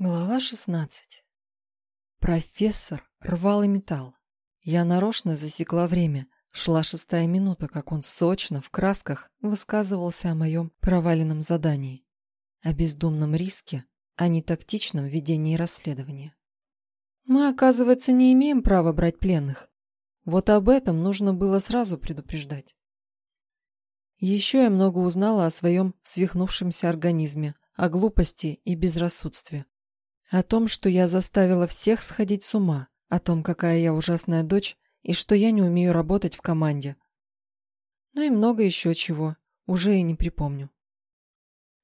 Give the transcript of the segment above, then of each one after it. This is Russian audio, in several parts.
Глава 16. Профессор рвал и металл. Я нарочно засекла время. Шла шестая минута, как он сочно, в красках, высказывался о моем проваленном задании. О бездумном риске, а не тактичном ведении расследования. Мы, оказывается, не имеем права брать пленных. Вот об этом нужно было сразу предупреждать. Еще я много узнала о своем свихнувшемся организме, о глупости и безрассудстве. О том, что я заставила всех сходить с ума, о том, какая я ужасная дочь и что я не умею работать в команде. Ну и много еще чего, уже и не припомню.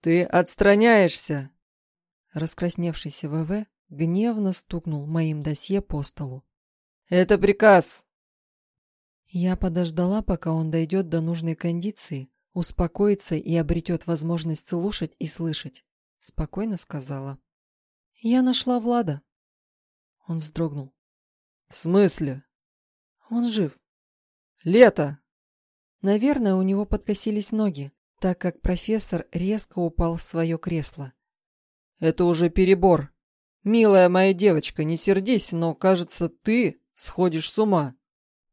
«Ты отстраняешься!» Раскрасневшийся ВВ гневно стукнул моим досье по столу. «Это приказ!» Я подождала, пока он дойдет до нужной кондиции, успокоится и обретет возможность слушать и слышать. Спокойно сказала. «Я нашла Влада». Он вздрогнул. «В смысле?» «Он жив». «Лето!» Наверное, у него подкосились ноги, так как профессор резко упал в свое кресло. «Это уже перебор. Милая моя девочка, не сердись, но, кажется, ты сходишь с ума».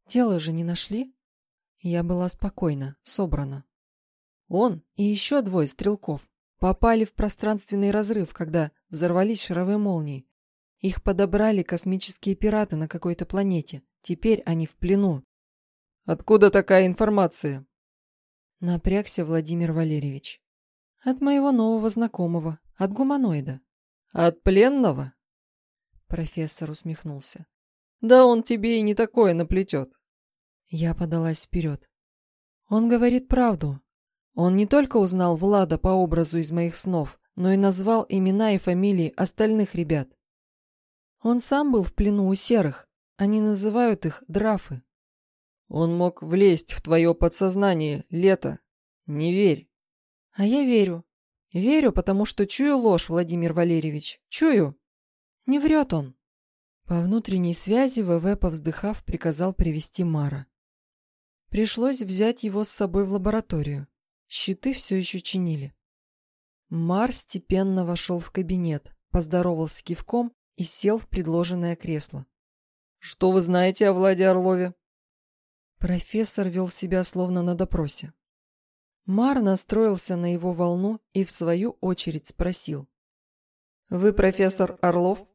Тело же не нашли? Я была спокойна, собрана. Он и еще двое стрелков попали в пространственный разрыв, когда взорвались шаровые молнии. Их подобрали космические пираты на какой-то планете. Теперь они в плену. Откуда такая информация? Напрягся Владимир Валерьевич. От моего нового знакомого, от гуманоида. От пленного? Профессор усмехнулся. Да он тебе и не такое наплетет. Я подалась вперед. Он говорит правду. Он не только узнал Влада по образу из моих снов, но и назвал имена и фамилии остальных ребят. Он сам был в плену у серых. Они называют их драфы. Он мог влезть в твое подсознание, Лето. Не верь. А я верю. Верю, потому что чую ложь, Владимир Валерьевич. Чую. Не врет он. По внутренней связи ВВ, повздыхав, приказал привести Мара. Пришлось взять его с собой в лабораторию. Щиты все еще чинили. Мар степенно вошел в кабинет, поздоровался кивком и сел в предложенное кресло. «Что вы знаете о Владе Орлове?» Профессор вел себя словно на допросе. Мар настроился на его волну и в свою очередь спросил. «Вы профессор Орлов?»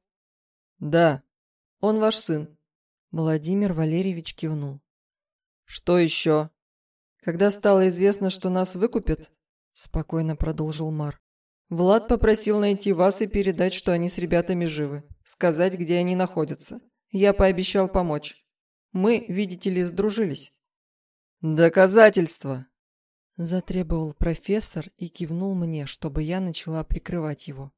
«Да. Он ваш сын?» Владимир Валерьевич кивнул. «Что еще?» «Когда стало известно, что нас выкупят?» Спокойно продолжил Мар. «Влад попросил найти вас и передать, что они с ребятами живы. Сказать, где они находятся. Я пообещал помочь. Мы, видите ли, сдружились». «Доказательства!» Затребовал профессор и кивнул мне, чтобы я начала прикрывать его.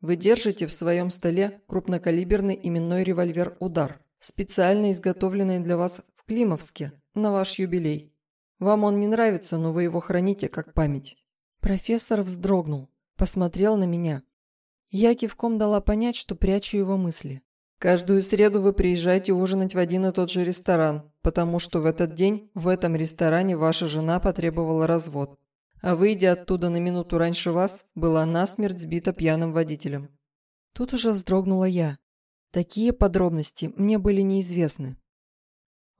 «Вы держите в своем столе крупнокалиберный именной револьвер «Удар», специально изготовленный для вас в Климовске, на ваш юбилей. Вам он не нравится, но вы его храните как память». Профессор вздрогнул, посмотрел на меня. Я кивком дала понять, что прячу его мысли. «Каждую среду вы приезжаете ужинать в один и тот же ресторан, потому что в этот день в этом ресторане ваша жена потребовала развод, а выйдя оттуда на минуту раньше вас, была насмерть сбита пьяным водителем». Тут уже вздрогнула я. Такие подробности мне были неизвестны.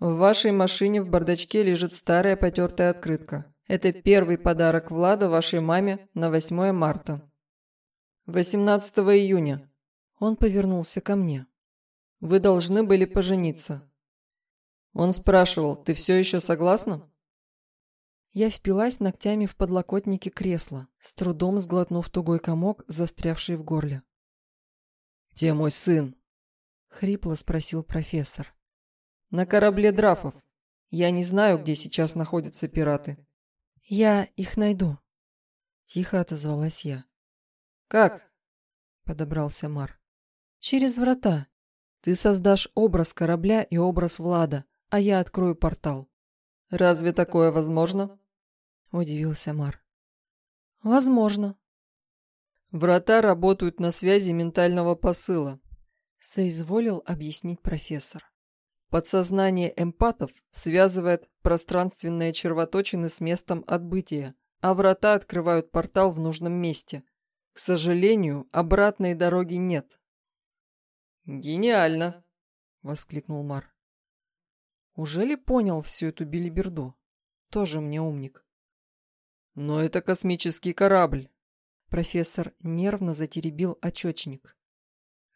В вашей машине в бардачке лежит старая потертая открытка. Это первый подарок Влада вашей маме на 8 марта. 18 июня. Он повернулся ко мне. Вы должны были пожениться. Он спрашивал, ты все еще согласна? Я впилась ногтями в подлокотники кресла, с трудом сглотнув тугой комок, застрявший в горле. «Где мой сын?» — хрипло спросил профессор. На корабле Драфов. Я не знаю, где сейчас находятся пираты. Я их найду. Тихо отозвалась я. Как? Подобрался Мар. Через врата. Ты создашь образ корабля и образ Влада, а я открою портал. Разве такое возможно? Удивился Мар. Возможно. Врата работают на связи ментального посыла. Соизволил объяснить профессор. Подсознание эмпатов связывает пространственные червоточины с местом отбытия, а врата открывают портал в нужном месте. К сожалению, обратной дороги нет. Гениально, воскликнул Мар. Уже ли понял всю эту билиберду? Тоже мне умник. Но это космический корабль. Профессор нервно затеребил очечник.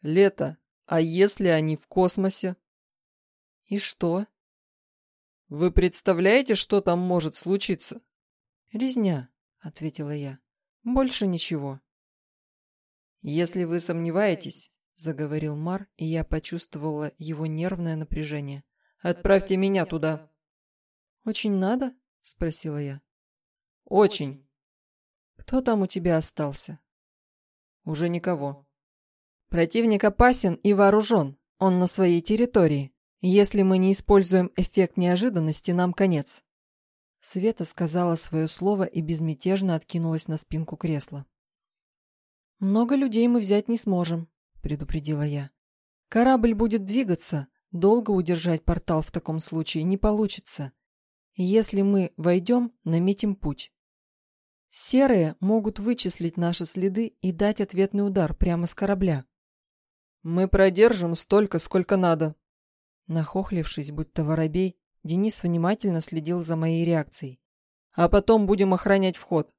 Лето, а если они в космосе? И что? Вы представляете, что там может случиться? Резня, ответила я. Больше ничего. Если вы сомневаетесь, заговорил Мар, и я почувствовала его нервное напряжение. Отправьте меня туда. Очень надо? спросила я. Очень. Кто там у тебя остался? Уже никого. Противник опасен и вооружен. Он на своей территории. Если мы не используем эффект неожиданности, нам конец. Света сказала свое слово и безмятежно откинулась на спинку кресла. «Много людей мы взять не сможем», — предупредила я. «Корабль будет двигаться. Долго удержать портал в таком случае не получится. Если мы войдем, наметим путь. Серые могут вычислить наши следы и дать ответный удар прямо с корабля. Мы продержим столько, сколько надо. Нахохлившись, будто воробей, Денис внимательно следил за моей реакцией. А потом будем охранять вход.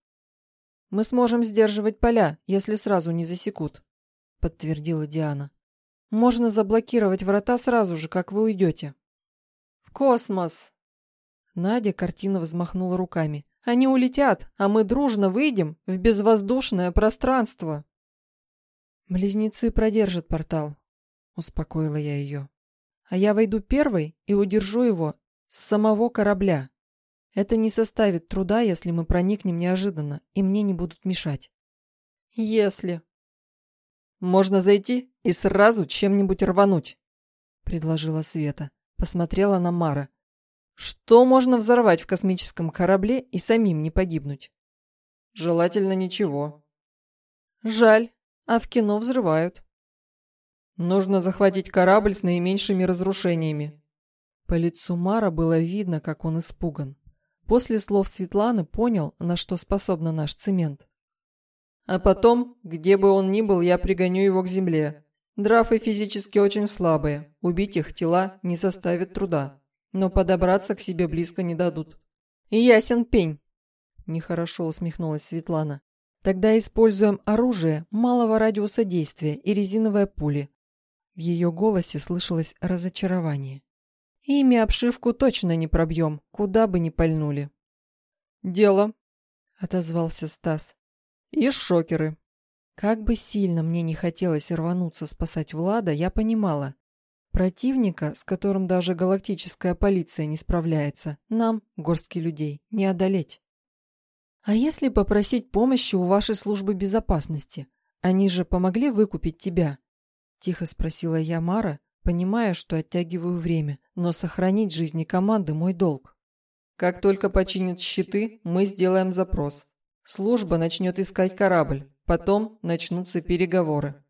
Мы сможем сдерживать поля, если сразу не засекут, подтвердила Диана. Можно заблокировать врата сразу же, как вы уйдете. В космос! Надя картина взмахнула руками. Они улетят, а мы дружно выйдем в безвоздушное пространство. Близнецы продержат портал, успокоила я ее. А я войду первой и удержу его с самого корабля. Это не составит труда, если мы проникнем неожиданно, и мне не будут мешать. Если. Можно зайти и сразу чем-нибудь рвануть, предложила Света. Посмотрела на Мара. Что можно взорвать в космическом корабле и самим не погибнуть? Желательно ничего. Жаль, а в кино взрывают. Нужно захватить корабль с наименьшими разрушениями. По лицу Мара было видно, как он испуган. После слов Светланы понял, на что способна наш цемент. А потом, где бы он ни был, я пригоню его к земле. Драфы физически очень слабые, убить их тела не составит труда но подобраться к себе близко не дадут. Ясен пень. Нехорошо усмехнулась Светлана. Тогда используем оружие малого радиуса действия и резиновые пули. В ее голосе слышалось разочарование. Ими обшивку точно не пробьем, куда бы ни пальнули. Дело, отозвался Стас. И шокеры. Как бы сильно мне не хотелось рвануться спасать Влада, я понимала, Противника, с которым даже галактическая полиция не справляется, нам, горстки людей, не одолеть. А если попросить помощи у вашей службы безопасности? Они же помогли выкупить тебя? Тихо спросила я Мара, понимая, что оттягиваю время, но сохранить жизни команды мой долг. Как только починят щиты, мы сделаем запрос. Служба начнет искать корабль, потом начнутся переговоры.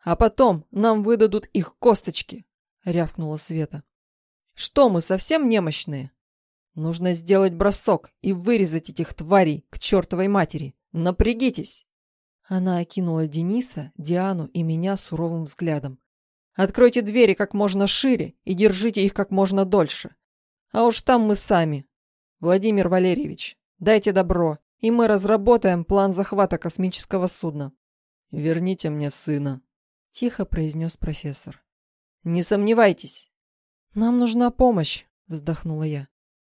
А потом нам выдадут их косточки, — рявкнула Света. «Что мы, совсем немощные? Нужно сделать бросок и вырезать этих тварей к чертовой матери. Напрягитесь!» Она окинула Дениса, Диану и меня суровым взглядом. «Откройте двери как можно шире и держите их как можно дольше. А уж там мы сами. Владимир Валерьевич, дайте добро, и мы разработаем план захвата космического судна». «Верните мне сына», — тихо произнес профессор. Не сомневайтесь. Нам нужна помощь, вздохнула я.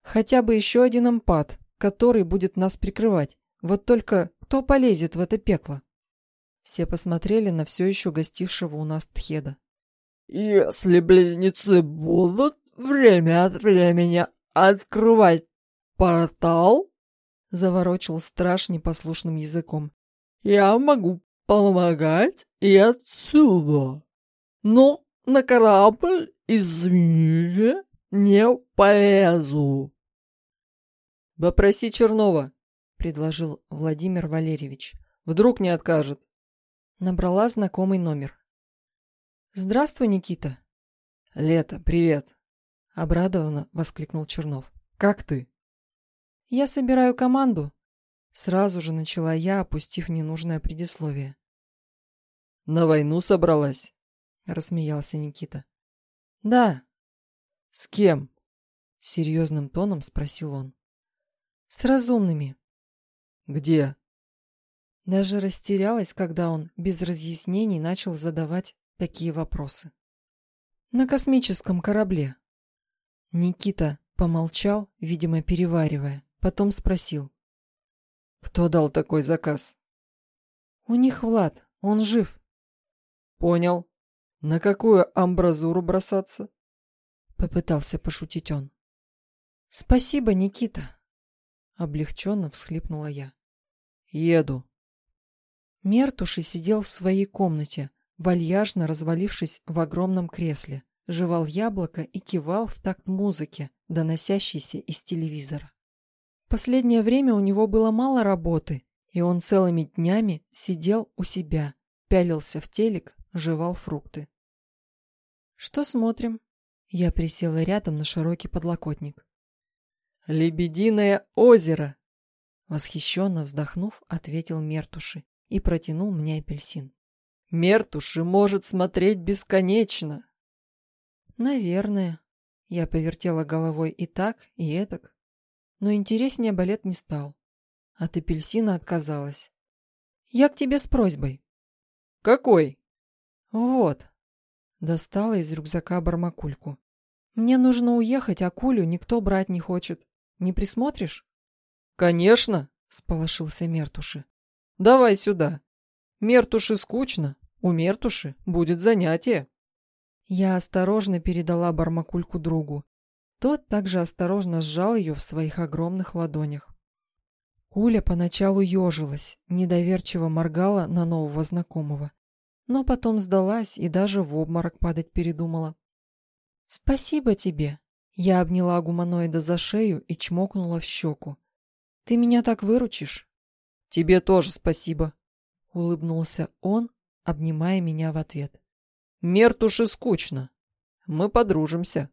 Хотя бы еще один эмпат, который будет нас прикрывать. Вот только кто полезет в это пекло? Все посмотрели на все еще гостившего у нас Тхеда. Если близнецы будут время от времени открывать портал, заворочил страж непослушным языком. Я могу помогать и отсюда. Но на корабль, извините, не полезу. «Попроси Чернова», — предложил Владимир Валерьевич. «Вдруг не откажет». Набрала знакомый номер. «Здравствуй, Никита». «Лето, привет», — обрадованно воскликнул Чернов. «Как ты?» «Я собираю команду. Сразу же начала я, опустив ненужное предисловие. «На войну собралась?» — рассмеялся Никита. «Да». «С кем?» — серьезным тоном спросил он. «С разумными». «Где?» Даже растерялась, когда он без разъяснений начал задавать такие вопросы. «На космическом корабле». Никита помолчал, видимо, переваривая, потом спросил. Кто дал такой заказ? У них Влад, он жив. Понял. На какую амбразуру бросаться? Попытался пошутить он. Спасибо, Никита. Облегченно всхлипнула я. Еду. Мертуши сидел в своей комнате, вальяжно развалившись в огромном кресле, жевал яблоко и кивал в такт музыке, доносящейся из телевизора. Последнее время у него было мало работы, и он целыми днями сидел у себя, пялился в телек, жевал фрукты. «Что смотрим?» Я присела рядом на широкий подлокотник. «Лебединое озеро!» Восхищенно вздохнув, ответил Мертуши и протянул мне апельсин. «Мертуши может смотреть бесконечно!» «Наверное». Я повертела головой и так, и этак но интереснее балет не стал. От апельсина отказалась. «Я к тебе с просьбой». «Какой?» «Вот». Достала из рюкзака бармакульку. «Мне нужно уехать, а кулю никто брать не хочет. Не присмотришь?» «Конечно», — сполошился Мертуши. «Давай сюда. Мертуши скучно. У Мертуши будет занятие». Я осторожно передала бармакульку другу. Тот также осторожно сжал ее в своих огромных ладонях. Куля поначалу ежилась, недоверчиво моргала на нового знакомого, но потом сдалась и даже в обморок падать передумала. «Спасибо тебе!» Я обняла гуманоида за шею и чмокнула в щеку. «Ты меня так выручишь?» «Тебе тоже спасибо!» — улыбнулся он, обнимая меня в ответ. «Мертуши скучно. Мы подружимся».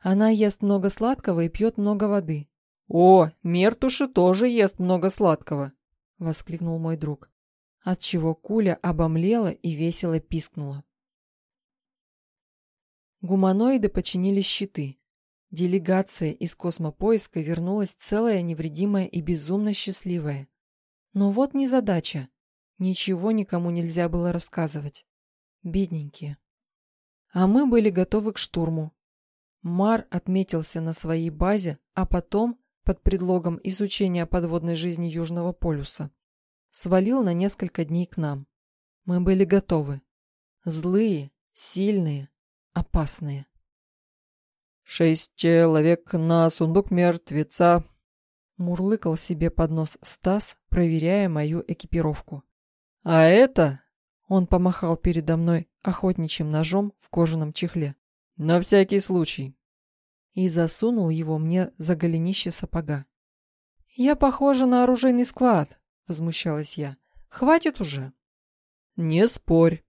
Она ест много сладкого и пьет много воды. О, Мертуши тоже ест много сладкого, воскликнул мой друг. Отчего Куля обомлела и весело пискнула. Гуманоиды починили щиты. Делегация из космопоиска вернулась целая, невредимая и безумно счастливая. Но вот незадача. Ничего никому нельзя было рассказывать. Бедненькие. А мы были готовы к штурму. Мар отметился на своей базе, а потом, под предлогом изучения подводной жизни Южного полюса, свалил на несколько дней к нам. Мы были готовы. Злые, сильные, опасные. «Шесть человек на сундук мертвеца», — мурлыкал себе под нос Стас, проверяя мою экипировку. «А это...» — он помахал передо мной охотничьим ножом в кожаном чехле. На всякий случай. И засунул его мне за голенище сапога. Я похожа на оружейный склад, возмущалась я. Хватит уже. Не спорь.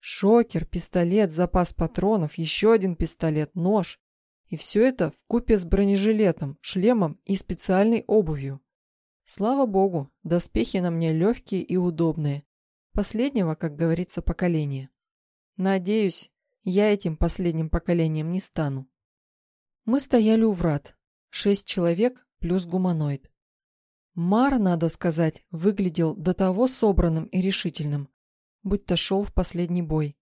Шокер, пистолет, запас патронов, еще один пистолет, нож. И все это в купе с бронежилетом, шлемом и специальной обувью. Слава богу, доспехи на мне легкие и удобные. Последнего, как говорится, поколения. Надеюсь, я этим последним поколением не стану. Мы стояли у врат. Шесть человек плюс гуманоид. Мар, надо сказать, выглядел до того собранным и решительным, будто шел в последний бой.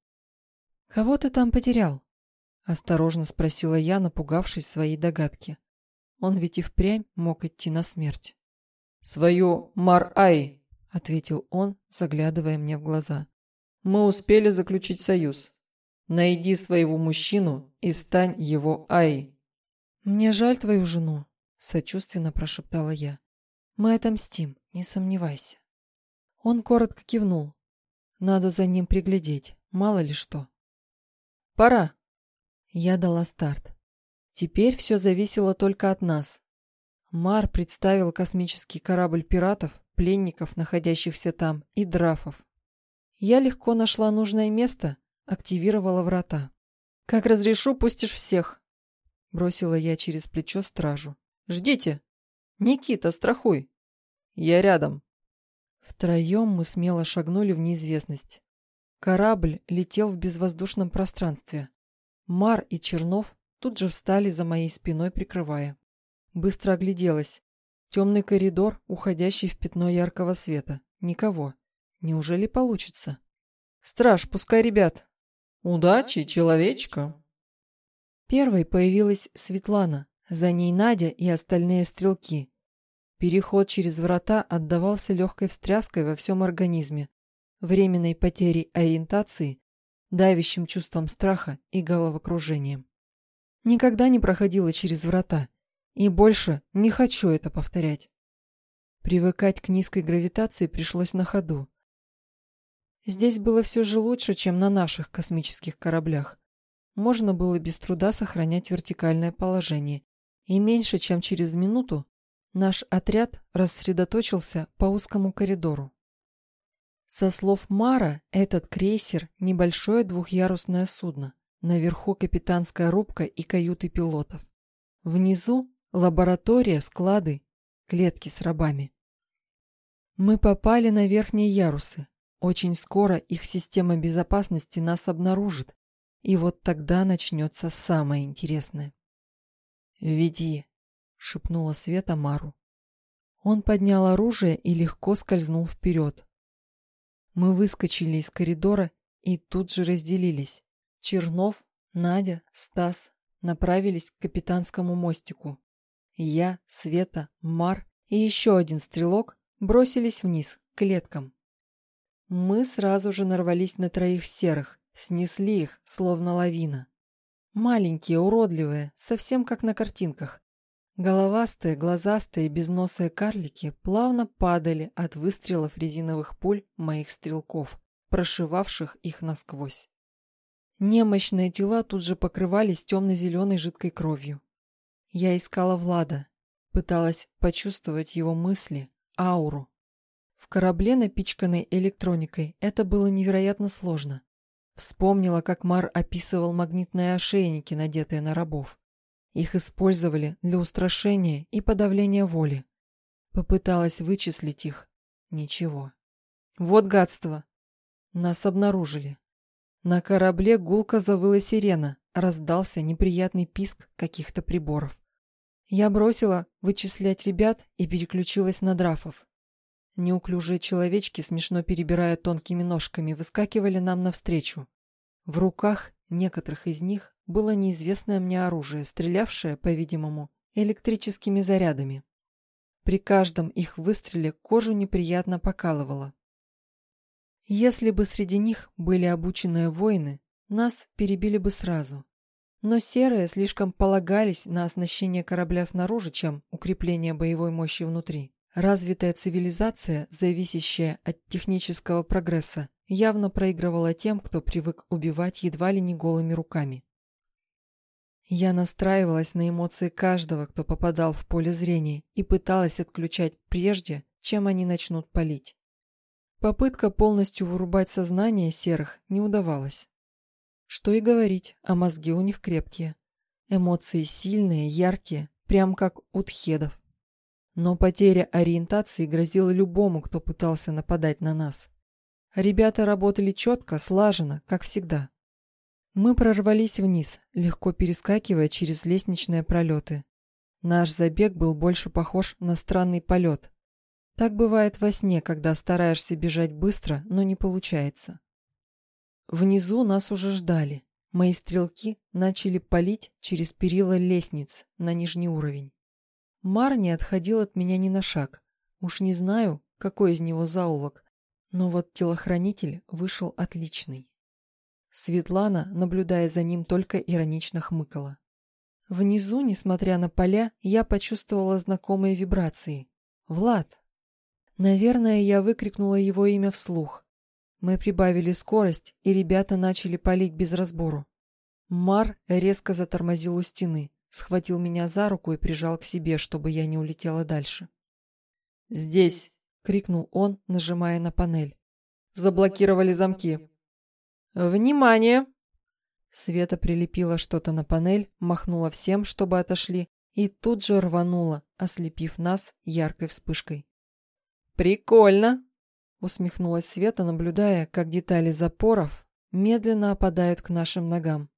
«Кого ты там потерял?» — осторожно спросила я, напугавшись своей догадки. Он ведь и впрямь мог идти на смерть. «Свою Мар-Ай», — ответил он, заглядывая мне в глаза. «Мы успели заключить союз. Найди своего мужчину и стань его Ай. Мне жаль твою жену, сочувственно прошептала я. Мы отомстим, не сомневайся. Он коротко кивнул. Надо за ним приглядеть, мало ли что. Пора. Я дала старт. Теперь все зависело только от нас. Мар представил космический корабль пиратов, пленников, находящихся там, и драфов. Я легко нашла нужное место Активировала врата. «Как разрешу, пустишь всех!» Бросила я через плечо стражу. «Ждите! Никита, страхуй!» Я рядом». Втроем мы смело шагнули в неизвестность. Корабль летел в безвоздушном пространстве. Мар и Чернов тут же встали за моей спиной, прикрывая. Быстро огляделась. Темный коридор, уходящий в пятно яркого света. Никого. Неужели получится? Страж, пускай ребят. Удачи, человечка. Первой появилась Светлана, за ней Надя и остальные стрелки. Переход через врата отдавался легкой встряской во всем организме, временной потерей ориентации, давящим чувством страха и головокружением. Никогда не проходила через врата, и больше не хочу это повторять. Привыкать к низкой гравитации пришлось на ходу. Здесь было все же лучше, чем на наших космических кораблях. Можно было без труда сохранять вертикальное положение, и меньше чем через минуту наш отряд рассредоточился по узкому коридору. Со слов Мара, этот крейсер – небольшое двухъярусное судно. Наверху капитанская рубка и каюты пилотов. Внизу – лаборатория, склады, клетки с рабами. Мы попали на верхние ярусы. Очень скоро их система безопасности нас обнаружит. И вот тогда начнется самое интересное. «Веди», — шепнула Света Мару. Он поднял оружие и легко скользнул вперед. Мы выскочили из коридора и тут же разделились. Чернов, Надя, Стас направились к капитанскому мостику. Я, Света, Мар и еще один стрелок бросились вниз, к клеткам. Мы сразу же нарвались на троих серых, снесли их, словно лавина. Маленькие, уродливые, совсем как на картинках. Головастые, глазастые, безносые карлики плавно падали от выстрелов резиновых пуль моих стрелков, прошивавших их насквозь. Немощные тела тут же покрывались темно-зеленой жидкой кровью. Я искала Влада, пыталась почувствовать его мысли, ауру. В корабле, напичканной электроникой, это было невероятно сложно. Вспомнила, как Мар описывал магнитные ошейники, надетые на рабов. Их использовали для устрашения и подавления воли. Попыталась вычислить их. Ничего. Вот гадство. Нас обнаружили. На корабле гулко завыла сирена, раздался неприятный писк каких-то приборов. Я бросила вычислять ребят и переключилась на драфов. Неуклюжие человечки, смешно перебирая тонкими ножками, выскакивали нам навстречу. В руках некоторых из них было неизвестное мне оружие, стрелявшее, по-видимому, электрическими зарядами. При каждом их выстреле кожу неприятно покалывало. Если бы среди них были обученные воины, нас перебили бы сразу. Но серые слишком полагались на оснащение корабля снаружи, чем укрепление боевой мощи внутри. Развитая цивилизация, зависящая от технического прогресса, явно проигрывала тем, кто привык убивать едва ли не голыми руками. Я настраивалась на эмоции каждого, кто попадал в поле зрения, и пыталась отключать прежде, чем они начнут палить. Попытка полностью вырубать сознание серых не удавалась. Что и говорить, а мозги у них крепкие. Эмоции сильные, яркие, прям как у тхедов. Но потеря ориентации грозила любому, кто пытался нападать на нас. Ребята работали четко, слаженно, как всегда. Мы прорвались вниз, легко перескакивая через лестничные пролеты. Наш забег был больше похож на странный полет. Так бывает во сне, когда стараешься бежать быстро, но не получается. Внизу нас уже ждали. Мои стрелки начали палить через перила лестниц на нижний уровень. Мар не отходил от меня ни на шаг. Уж не знаю, какой из него заулок, но вот телохранитель вышел отличный. Светлана, наблюдая за ним, только иронично хмыкала. Внизу, несмотря на поля, я почувствовала знакомые вибрации. «Влад!» Наверное, я выкрикнула его имя вслух. Мы прибавили скорость, и ребята начали палить без разбору. Мар резко затормозил у стены, схватил меня за руку и прижал к себе, чтобы я не улетела дальше. «Здесь!» — крикнул он, нажимая на панель. «Заблокировали замки!» «Внимание!» Света прилепила что-то на панель, махнула всем, чтобы отошли, и тут же рванула, ослепив нас яркой вспышкой. Прикольно!» Усмехнулась Света, наблюдая, как детали запоров медленно опадают к нашим ногам.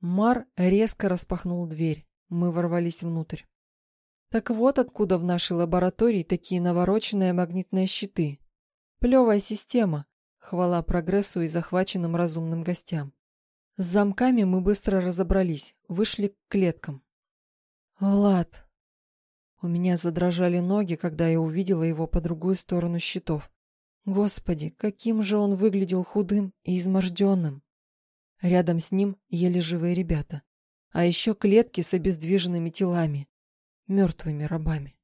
Мар резко распахнул дверь. Мы ворвались внутрь. Так вот откуда в нашей лаборатории такие навороченные магнитные щиты. Плевая система. Хвала прогрессу и захваченным разумным гостям. С замками мы быстро разобрались, вышли к клеткам. «Влад!» У меня задрожали ноги, когда я увидела его по другую сторону щитов. Господи, каким же он выглядел худым и изможденным. Рядом с ним еле живые ребята. А еще клетки с обездвиженными телами, мертвыми рабами.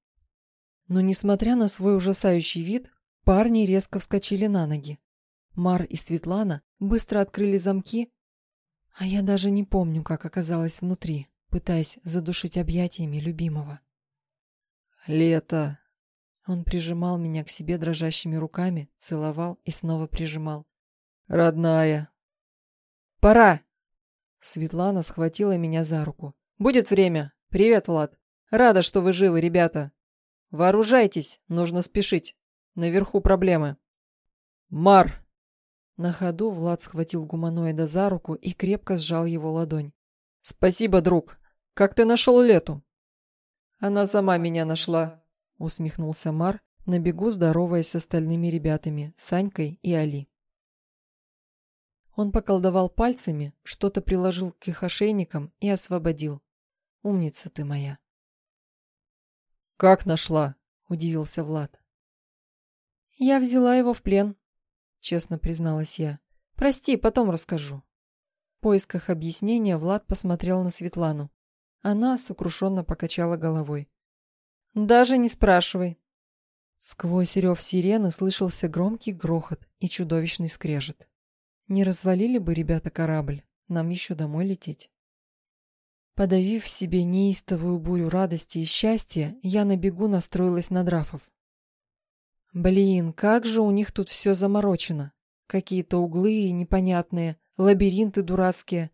Но, несмотря на свой ужасающий вид, парни резко вскочили на ноги. Мар и Светлана быстро открыли замки, а я даже не помню, как оказалась внутри, пытаясь задушить объятиями любимого. «Лето!» Он прижимал меня к себе дрожащими руками, целовал и снова прижимал. «Родная!» «Пора!» Светлана схватила меня за руку. «Будет время! Привет, Влад! Рада, что вы живы, ребята! Вооружайтесь! Нужно спешить! Наверху проблемы!» «Мар!» На ходу Влад схватил гуманоида за руку и крепко сжал его ладонь. «Спасибо, друг! Как ты нашел Лету?» «Она сама меня нашла», — усмехнулся Мар, на бегу здороваясь с остальными ребятами, Санькой и Али. Он поколдовал пальцами, что-то приложил к их ошейникам и освободил. «Умница ты моя!» «Как нашла?» — удивился Влад. «Я взяла его в плен», — честно призналась я. «Прости, потом расскажу». В поисках объяснения Влад посмотрел на Светлану. Она сокрушенно покачала головой. «Даже не спрашивай». Сквозь рев сирены слышался громкий грохот и чудовищный скрежет. Не развалили бы ребята корабль, нам еще домой лететь. Подавив в себе неистовую бурю радости и счастья, я на бегу настроилась на драфов. Блин, как же у них тут все заморочено. Какие-то углы непонятные, лабиринты дурацкие,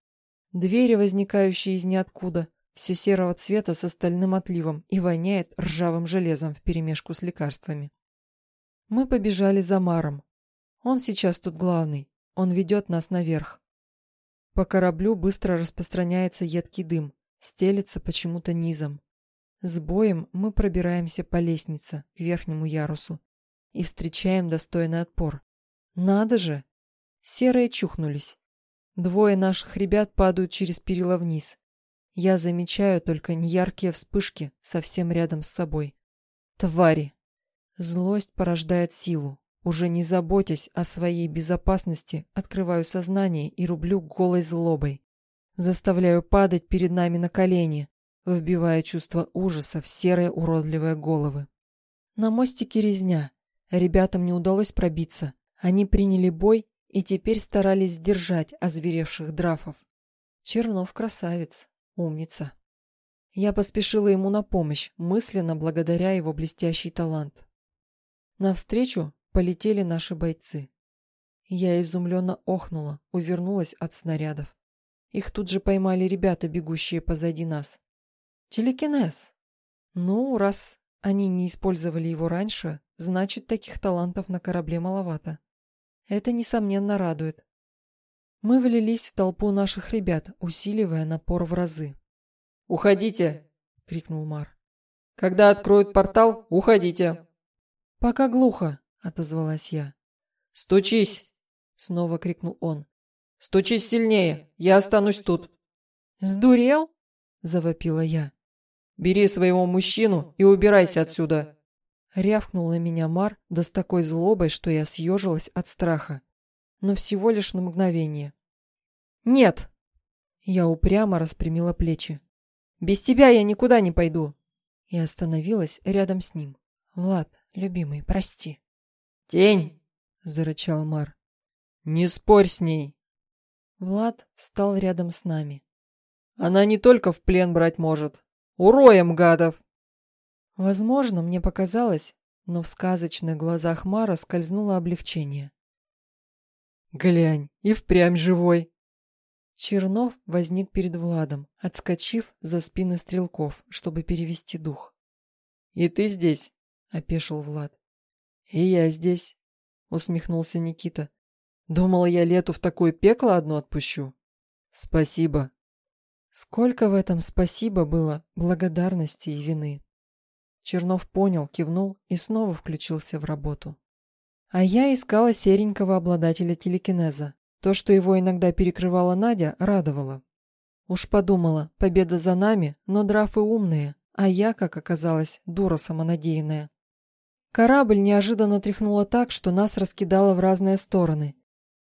двери, возникающие из ниоткуда, все серого цвета с остальным отливом и воняет ржавым железом вперемешку с лекарствами. Мы побежали за Маром. Он сейчас тут главный, он ведет нас наверх. По кораблю быстро распространяется едкий дым, стелется почему-то низом. С боем мы пробираемся по лестнице к верхнему ярусу и встречаем достойный отпор. Надо же! Серые чухнулись. Двое наших ребят падают через перила вниз. Я замечаю только неяркие вспышки совсем рядом с собой. Твари! Злость порождает силу. Уже не заботясь о своей безопасности, открываю сознание и рублю голой злобой. Заставляю падать перед нами на колени, вбивая чувство ужаса в серые уродливые головы. На мостике резня. Ребятам не удалось пробиться. Они приняли бой и теперь старались сдержать озверевших драфов. Чернов красавец, умница. Я поспешила ему на помощь, мысленно благодаря его блестящий талант. Навстречу полетели наши бойцы. Я изумленно охнула, увернулась от снарядов. Их тут же поймали ребята, бегущие позади нас. Телекинез. Ну, раз они не использовали его раньше, значит, таких талантов на корабле маловато. Это, несомненно, радует. Мы влились в толпу наших ребят, усиливая напор в разы. «Уходите!» — крикнул Мар. «Когда откроют портал, уходите!» «Пока глухо!» — отозвалась я. «Стучись!» — снова крикнул он. «Стучись сильнее! Я останусь тут!» «Сдурел?» — завопила я. «Бери своего мужчину и убирайся отсюда!» Рявкнул на меня Мар, да с такой злобой, что я съежилась от страха. Но всего лишь на мгновение. «Нет!» Я упрямо распрямила плечи. «Без тебя я никуда не пойду!» И остановилась рядом с ним. «Влад, любимый, прости». «Тень!» — зарычал Мар. «Не спорь с ней!» Влад встал рядом с нами. «Она не только в плен брать может. Уроем гадов!» Возможно, мне показалось, но в сказочных глазах Мара скользнуло облегчение. «Глянь, и впрямь живой!» Чернов возник перед Владом, отскочив за спины стрелков, чтобы перевести дух. «И ты здесь?» — опешил Влад. «И я здесь», — усмехнулся Никита. «Думал, я лету в такое пекло одно отпущу». «Спасибо». Сколько в этом спасибо было благодарности и вины. Чернов понял, кивнул и снова включился в работу. А я искала серенького обладателя телекинеза. То, что его иногда перекрывала Надя, радовало. Уж подумала, победа за нами, но драфы умные, а я, как оказалось, дура самонадеянная. Корабль неожиданно тряхнуло так, что нас раскидало в разные стороны.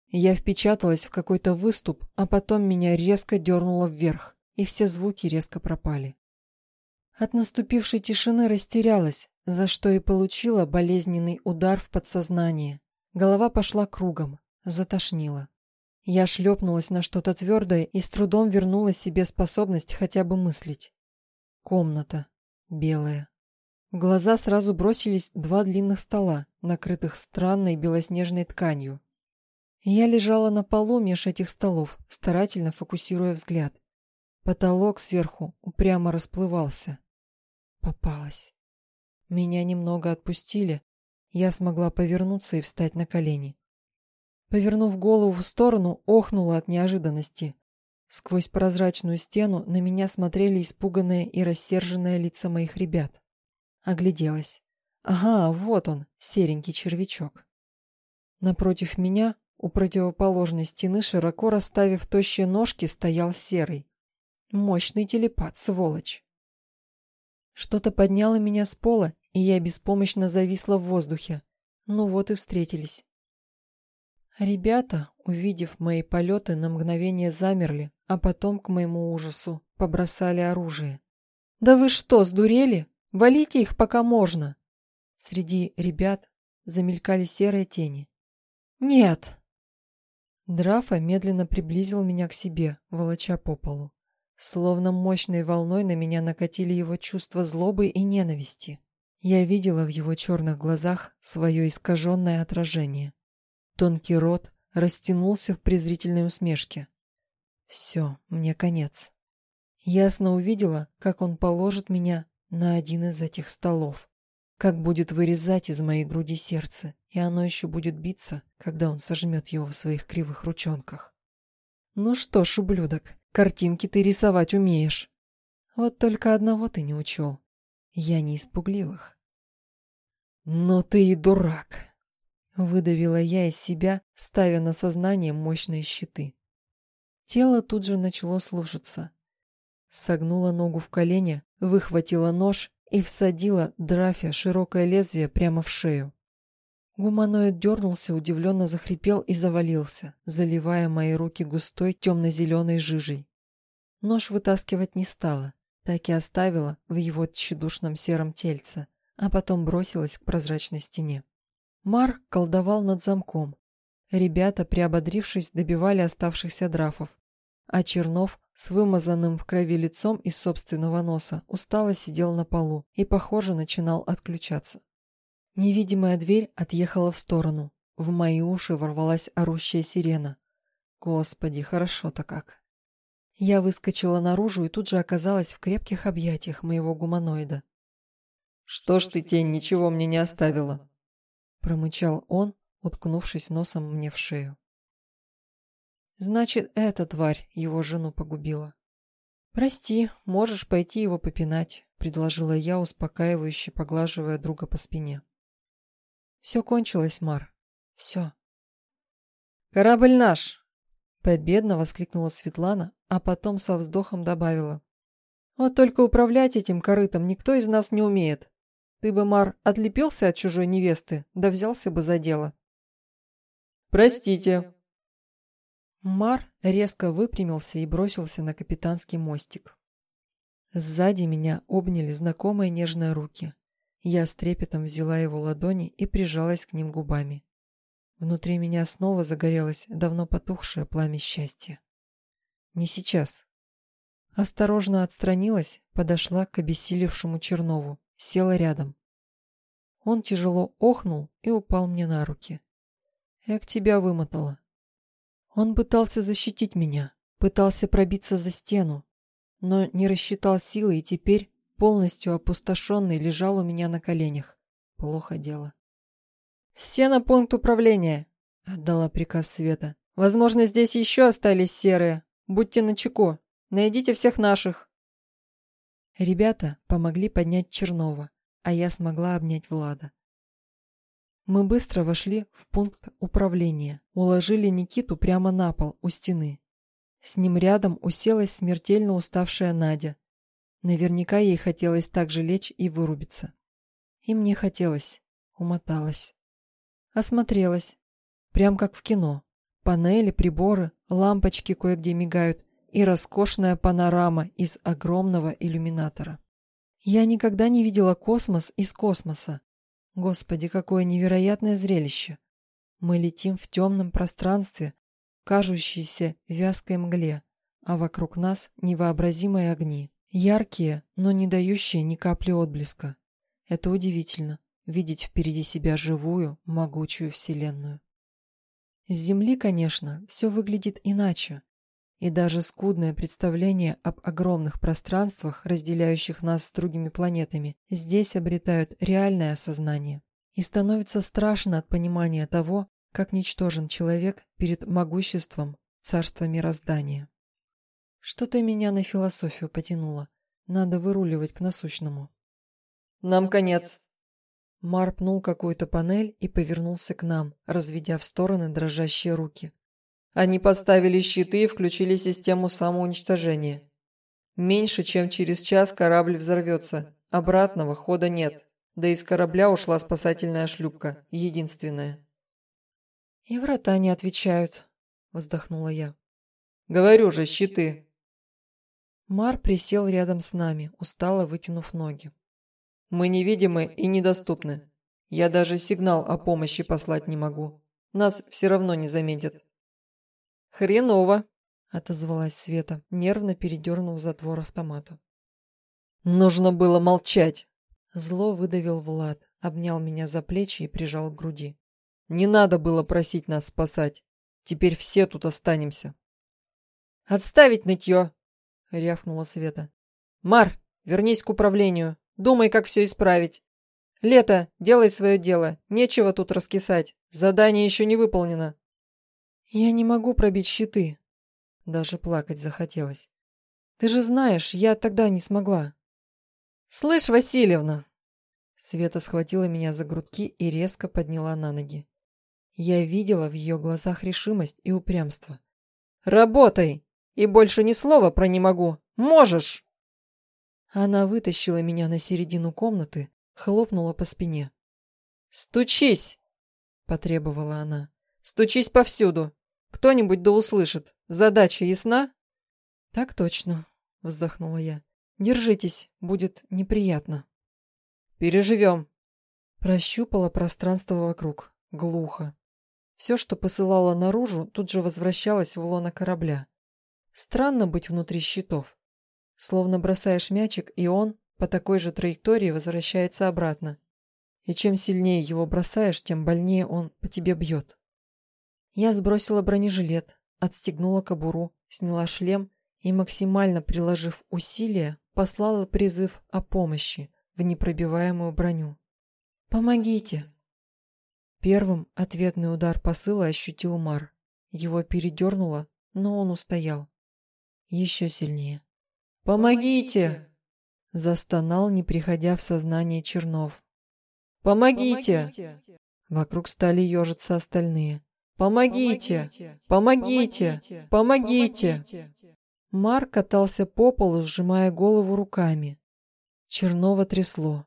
Я впечаталась в какой-то выступ, а потом меня резко дернуло вверх, и все звуки резко пропали. От наступившей тишины растерялась, за что и получила болезненный удар в подсознание. Голова пошла кругом, затошнила. Я шлепнулась на что-то твердое и с трудом вернула себе способность хотя бы мыслить. Комната. Белая. В глаза сразу бросились два длинных стола, накрытых странной белоснежной тканью. Я лежала на полу меж этих столов, старательно фокусируя взгляд. Потолок сверху упрямо расплывался. Попалась. Меня немного отпустили. Я смогла повернуться и встать на колени. Повернув голову в сторону, охнула от неожиданности. Сквозь прозрачную стену на меня смотрели испуганные и рассерженные лица моих ребят. Огляделась. Ага, вот он, серенький червячок. Напротив меня, у противоположной стены, широко расставив тощие ножки, стоял серый. Мощный телепат, сволочь. Что-то подняло меня с пола, и я беспомощно зависла в воздухе. Ну вот и встретились. Ребята, увидев мои полеты, на мгновение замерли, а потом, к моему ужасу, побросали оружие. «Да вы что, сдурели? Валите их, пока можно!» Среди ребят замелькали серые тени. «Нет!» Драфа медленно приблизил меня к себе, волоча по полу. Словно мощной волной на меня накатили его чувства злобы и ненависти. Я видела в его черных глазах свое искаженное отражение. Тонкий рот растянулся в презрительной усмешке. Все, мне конец. Ясно увидела, как он положит меня на один из этих столов. Как будет вырезать из моей груди сердце, и оно еще будет биться, когда он сожмет его в своих кривых ручонках. Ну что ж, ублюдок, картинки ты рисовать умеешь. Вот только одного ты не учел. Я не испугливых. Но ты и дурак, Выдавила я из себя, ставя на сознание мощные щиты. Тело тут же начало слушаться. Согнула ногу в колене, выхватила нож и всадила драфя широкое лезвие прямо в шею. Гуманоид дернулся, удивленно захрипел и завалился, заливая мои руки густой темно-зеленой жижей. Нож вытаскивать не стала, так и оставила в его тщедушном сером тельце, а потом бросилась к прозрачной стене. Мар колдовал над замком. Ребята, приободрившись, добивали оставшихся драфов. А Чернов с вымазанным в крови лицом из собственного носа устало сидел на полу и, похоже, начинал отключаться. Невидимая дверь отъехала в сторону. В мои уши ворвалась орущая сирена. Господи, хорошо-то как. Я выскочила наружу и тут же оказалась в крепких объятиях моего гуманоида. «Что ж ты, тень, ничего мне не оставила?» промычал он, уткнувшись носом мне в шею. Значит, эта тварь его жену погубила. Прости, можешь пойти его попинать, предложила я, успокаивающе поглаживая друга по спине. Все кончилось, Мар. Все. Корабль наш! Победно воскликнула Светлана, а потом со вздохом добавила. Вот только управлять этим корытом никто из нас не умеет. Ты бы, Мар, отлепился от чужой невесты, да взялся бы за дело. Простите. Мар резко выпрямился и бросился на капитанский мостик. Сзади меня обняли знакомые нежные руки. Я с трепетом взяла его ладони и прижалась к ним губами. Внутри меня снова загорелось давно потухшее пламя счастья. Не сейчас. Осторожно отстранилась, подошла к обессилевшему Чернову села рядом. Он тяжело охнул и упал мне на руки. «Эк, тебя вымотала». Он пытался защитить меня, пытался пробиться за стену, но не рассчитал силы и теперь, полностью опустошенный, лежал у меня на коленях. Плохо дело. «Все на пункт управления!» — отдала приказ Света. «Возможно, здесь еще остались серые. Будьте начеку. Найдите всех наших». Ребята помогли поднять Чернова, а я смогла обнять Влада. Мы быстро вошли в пункт управления, уложили Никиту прямо на пол у стены. С ним рядом уселась смертельно уставшая Надя. Наверняка ей хотелось также лечь и вырубиться. И мне хотелось. Умоталась. Осмотрелась. Прям как в кино. Панели, приборы, лампочки кое-где мигают и роскошная панорама из огромного иллюминатора. Я никогда не видела космос из космоса. Господи, какое невероятное зрелище! Мы летим в темном пространстве, кажущейся вязкой мгле, а вокруг нас невообразимые огни. Яркие, но не дающие ни капли отблеска. Это удивительно — видеть впереди себя живую, могучую вселенную. С Земли, конечно, все выглядит иначе. И даже скудное представление об огромных пространствах, разделяющих нас с другими планетами, здесь обретают реальное осознание. И становится страшно от понимания того, как ничтожен человек перед могуществом царства мироздания. Что-то меня на философию потянуло. Надо выруливать к насущному. «Нам конец!» Мар пнул какую-то панель и повернулся к нам, разведя в стороны дрожащие руки. Они поставили щиты и включили систему самоуничтожения. Меньше чем через час корабль взорвется. Обратного хода нет. Да из корабля ушла спасательная шлюпка, единственная. «И врата не отвечают», — вздохнула я. «Говорю же, щиты!» Мар присел рядом с нами, устало вытянув ноги. «Мы невидимы и недоступны. Я даже сигнал о помощи послать не могу. Нас все равно не заметят. «Хреново!» — отозвалась Света, нервно передернув затвор автомата. «Нужно было молчать!» Зло выдавил Влад, обнял меня за плечи и прижал к груди. «Не надо было просить нас спасать. Теперь все тут останемся». «Отставить нытье!» — рявкнула Света. «Мар, вернись к управлению. Думай, как все исправить. Лето, делай свое дело. Нечего тут раскисать. Задание еще не выполнено». «Я не могу пробить щиты». Даже плакать захотелось. «Ты же знаешь, я тогда не смогла». «Слышь, Васильевна!» Света схватила меня за грудки и резко подняла на ноги. Я видела в ее глазах решимость и упрямство. «Работай! И больше ни слова про «не могу». Можешь!» Она вытащила меня на середину комнаты, хлопнула по спине. «Стучись!» — потребовала она. «Стучись повсюду! Кто-нибудь да услышит. Задача ясна?» «Так точно», — вздохнула я. «Держитесь, будет неприятно». «Переживем». Прощупала пространство вокруг. Глухо. Все, что посылало наружу, тут же возвращалось в лоно корабля. Странно быть внутри щитов. Словно бросаешь мячик, и он по такой же траектории возвращается обратно. И чем сильнее его бросаешь, тем больнее он по тебе бьет. Я сбросила бронежилет, отстегнула кобуру, сняла шлем и, максимально приложив усилия, послала призыв о помощи в непробиваемую броню. «Помогите!» Первым ответный удар посыла ощутил Мар. Его передернуло, но он устоял. Еще сильнее. «Помогите!» Застонал, не приходя в сознание Чернов. «Помогите!» Вокруг стали ежиться остальные. «Помогите! Помогите! Помогите!» Марк катался по полу, сжимая голову руками. Чернова трясло.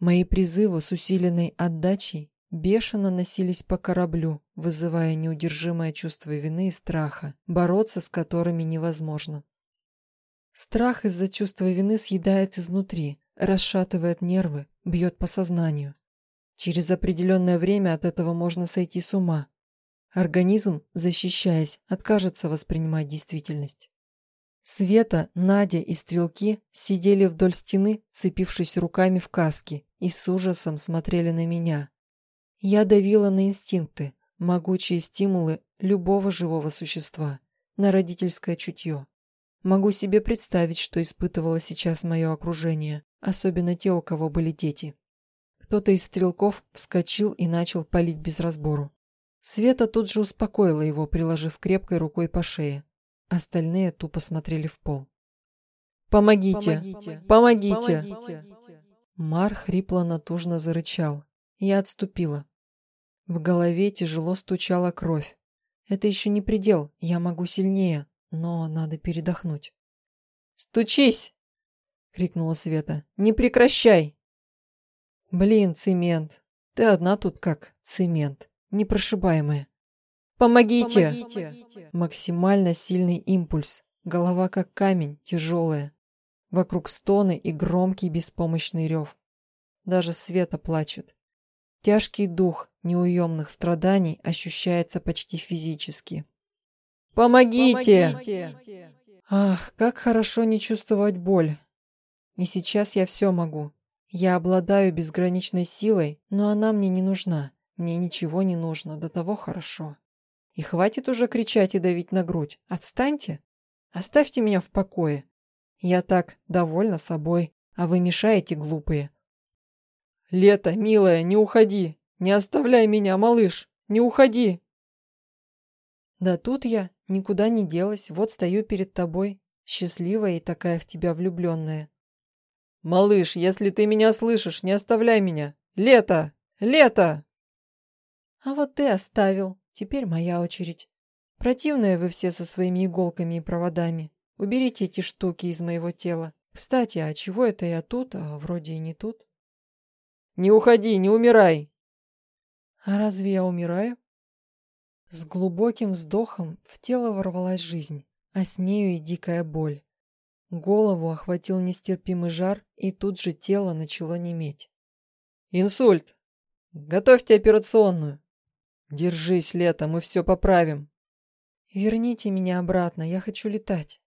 Мои призывы с усиленной отдачей бешено носились по кораблю, вызывая неудержимое чувство вины и страха, бороться с которыми невозможно. Страх из-за чувства вины съедает изнутри, расшатывает нервы, бьет по сознанию. Через определенное время от этого можно сойти с ума, Организм, защищаясь, откажется воспринимать действительность. Света, Надя и стрелки сидели вдоль стены, цепившись руками в каски, и с ужасом смотрели на меня. Я давила на инстинкты, могучие стимулы любого живого существа, на родительское чутье. Могу себе представить, что испытывало сейчас мое окружение, особенно те, у кого были дети. Кто-то из стрелков вскочил и начал палить без разбору. Света тут же успокоила его, приложив крепкой рукой по шее. Остальные тупо смотрели в пол. «Помогите! Помогите! Помогите!», Помогите! Мар хрипло-натужно зарычал. Я отступила. В голове тяжело стучала кровь. Это еще не предел, я могу сильнее, но надо передохнуть. «Стучись!» — крикнула Света. «Не прекращай!» «Блин, цемент! Ты одна тут как цемент, непрошибаемая!» «Помогите!», Помогите! Максимально сильный импульс. Голова как камень, тяжелая. Вокруг стоны и громкий беспомощный рев. Даже Света плачет. Тяжкий дух неуемных страданий ощущается почти физически. «Помогите!», Помогите! Ах, как хорошо не чувствовать боль. И сейчас я все могу. Я обладаю безграничной силой, но она мне не нужна. Мне ничего не нужно, до того хорошо. И хватит уже кричать и давить на грудь. Отстаньте. Оставьте меня в покое. Я так довольна собой, а вы мешаете, глупые. Лето, милая, не уходи. Не оставляй меня, малыш. Не уходи. Да тут я никуда не делась, вот стою перед тобой, счастливая и такая в тебя влюбленная. Малыш, если ты меня слышишь, не оставляй меня. Лето! Лето! А вот ты оставил. Теперь моя очередь. Противные вы все со своими иголками и проводами. Уберите эти штуки из моего тела. Кстати, а чего это я тут, а вроде и не тут? Не уходи, не умирай. А разве я умираю? С глубоким вздохом в тело ворвалась жизнь, а с нею и дикая боль. Голову охватил нестерпимый жар, и тут же тело начало неметь. «Инсульт! Готовьте операционную! Держись, Лето, мы все поправим!» «Верните меня обратно, я хочу летать!»